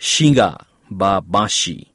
Shinga Babashi.